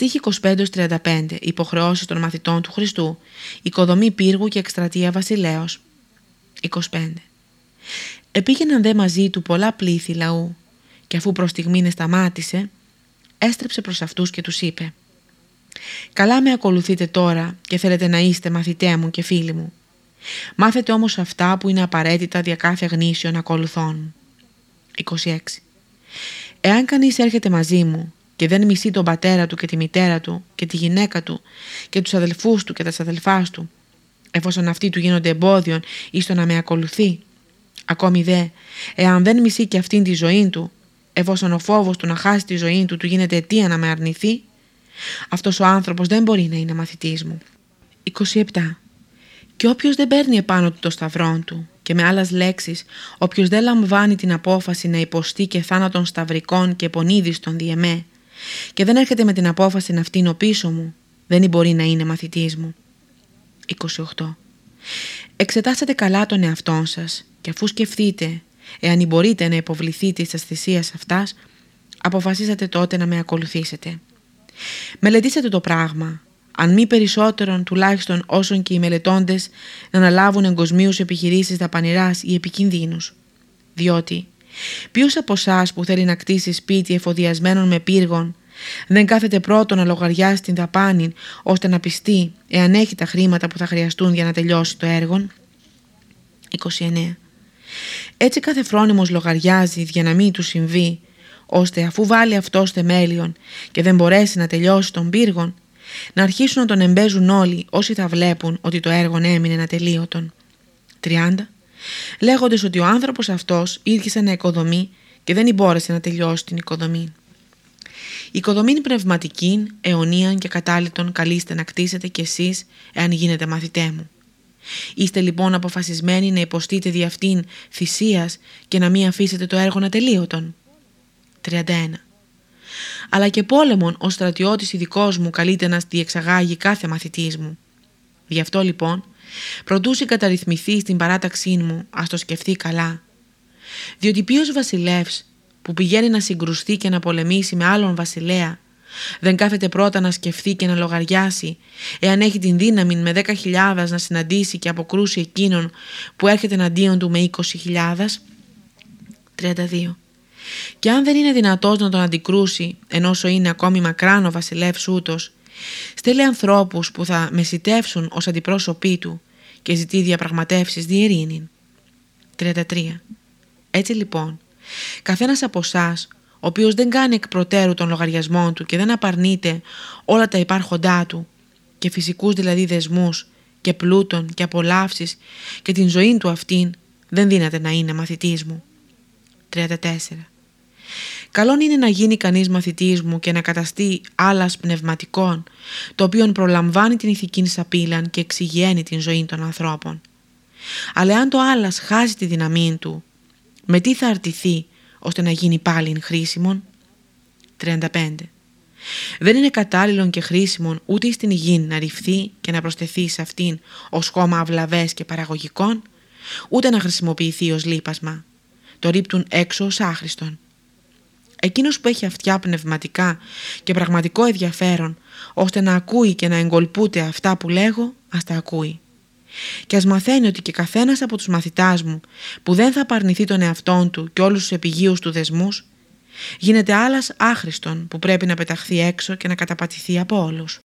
Στοίχη 25-35 Υποχρεώσεις των μαθητών του Χριστού Οικοδομή πύργου και εκστρατεία βασιλέως 25 Επήγαιναν δε μαζί του πολλά πλήθη λαού και αφού προς στιγμήν σταμάτησε έστρεψε προς αυτούς και τους είπε «Καλά με ακολουθείτε τώρα και θέλετε να είστε μαθητέ μου και φίλοι μου. Μάθετε όμως αυτά που είναι απαραίτητα δια κάθε γνήσιο να ακολουθών». 26. Εάν κανείς έρχεται μαζί μου και δεν μισεί τον πατέρα του και τη μητέρα του και τη γυναίκα του και τους αδελφούς του και τα αδελφάς του, εφόσον αυτοί του γίνονται εμπόδιον ή στο να με ακολουθεί. Ακόμη δε, εάν δεν μισεί και αυτήν τη ζωή του, εφόσον ο φόβος του να χάσει τη ζωή του του γίνεται αιτία να με αρνηθεί, αυτός ο άνθρωπος δεν μπορεί να είναι μαθητής μου. 27. Και όποιος δεν παίρνει επάνω του το σταυρό του και με άλλες λέξεις, όποιος δεν λαμβάνει την απόφαση να υποστεί και θάνατον σταυρικών και πονίδιστον διεμέ και δεν έρχεται με την απόφαση να φτύνω πίσω μου, δεν μπορεί να είναι μαθητής μου. 28. Εξετάσατε καλά τον εαυτόν σας και αφού σκεφτείτε εάν μπορείτε να υποβληθείτε στις θυσίες αυτάς, αποφασίσατε τότε να με ακολουθήσετε. Μελετήσατε το πράγμα, αν μη περισσότερον τουλάχιστον όσον και οι μελετώντες να αναλάβουν εγκοσμίου επιχειρήσεις δαπανηράς ή επικινδύνους. Διότι, ποιος από εσάς που θέλει να κτίσει σπίτι εφοδιασμένων με πύργων δεν κάθεται πρώτο να λογαριάσει την δαπάνη ώστε να πιστεί εάν έχει τα χρήματα που θα χρειαστούν για να τελειώσει το έργο. 29. Έτσι κάθε φρόνιμος λογαριάζει για να μην του συμβεί ώστε αφού βάλει αυτός θεμέλιον και δεν μπορέσει να τελειώσει τον πύργον να αρχίσουν να τον εμπέζουν όλοι όσοι θα βλέπουν ότι το έργο έμεινε ατελείωτον. 30. Λέγοντες ότι ο άνθρωπος αυτός ήρθε να οικοδομεί και δεν μπόρεσε να τελειώσει την οικοδομή. Η οικοδομή είναι πνευματική, αιωνία και κατάλητον καλείστε να κτίσετε κι εσείς εάν γίνετε μαθητέ μου. Είστε λοιπόν αποφασισμένοι να υποστείτε δι' αυτήν θυσίας και να μην αφήσετε το έργο να τελείωτον. 31. Αλλά και πόλεμον ο στρατιώτης ειδικός μου καλείται να διεξαγάγει κάθε μαθητής μου. Γι' αυτό λοιπόν, προτού συγκαταρρυθμιθεί στην παράταξή μου, ας το σκεφτεί καλά. Διότι ποιος βασιλεύς που πηγαίνει να συγκρουστεί και να πολεμήσει με άλλον βασιλέα, δεν κάθεται πρώτα να σκεφτεί και να λογαριάσει εάν έχει την δύναμη με 10.000 να συναντήσει και αποκρούσει εκείνον που έρχεται εναντίον του με 20.000. 32. Και αν δεν είναι δυνατός να τον αντικρούσει ενώ είναι ακόμη μακράν ο βασιλεύς ούτως, στέλνει ανθρώπους που θα μεσητεύσουν ως αντιπρόσωποι του και ζητεί διαπραγματεύσεις διερήνην. 33. Έτσι λοιπόν, Καθένας από εσάς, ο οποίος δεν κάνει εκ προτέρου των λογαριασμών του και δεν απαρνείται όλα τα υπάρχοντά του και φυσικούς δηλαδή δεσμούς και πλούτων και απολαύσεις και την ζωή του αυτήν, δεν δύναται να είναι μαθητής μου. 34. Καλόν είναι να γίνει κανείς μαθητής μου και να καταστεί άλλας πνευματικών, το οποίο προλαμβάνει την ηθική σαπίλαν και εξηγαίνει την ζωή των ανθρώπων. Αλλά αν το άλλας χάσει τη δύναμή του με τι θα αρτηθεί ώστε να γίνει πάλι χρήσιμον; 35. Δεν είναι κατάλληλον και χρήσιμον ούτε στην υγιή να ρηφθεί και να προσθεθεί σε αυτήν ως χώμα αυλαβές και παραγωγικών, ούτε να χρησιμοποιηθεί ως λείπασμα. Το ρίπτουν έξω ως άχρηστον. Εκείνος που έχει αυτιά πνευματικά και πραγματικό ενδιαφέρον, ώστε να ακούει και να εγκολπούται αυτά που λέγω, ας τα ακούει και ας μαθαίνει ότι και καθένας από τους μαθητάς μου που δεν θα απαρνηθεί τον εαυτόν του και όλους τους επιγείους του δεσμούς γίνεται άλλας άχρηστον που πρέπει να πεταχθεί έξω και να καταπατηθεί από όλους.